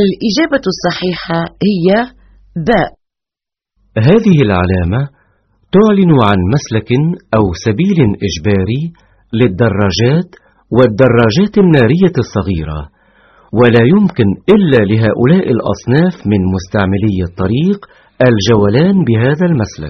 الإجابة الصحيحة هي باء. هذه العلامة تعلن عن مسلك أو سبيل إجباري للدراجات والدراجات النارية الصغيرة ولا يمكن إلا لهؤلاء الأصناف من مستعملي الطريق الجولان بهذا المسلك.